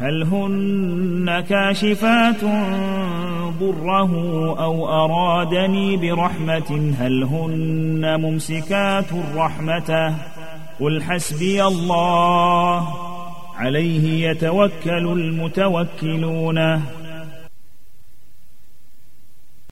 هل هن كاشفات ضره أو أرادني برحمة؟ هل هن ممسكات رحمته؟ قل حسبي الله. عليه يتوكل المتوكلون.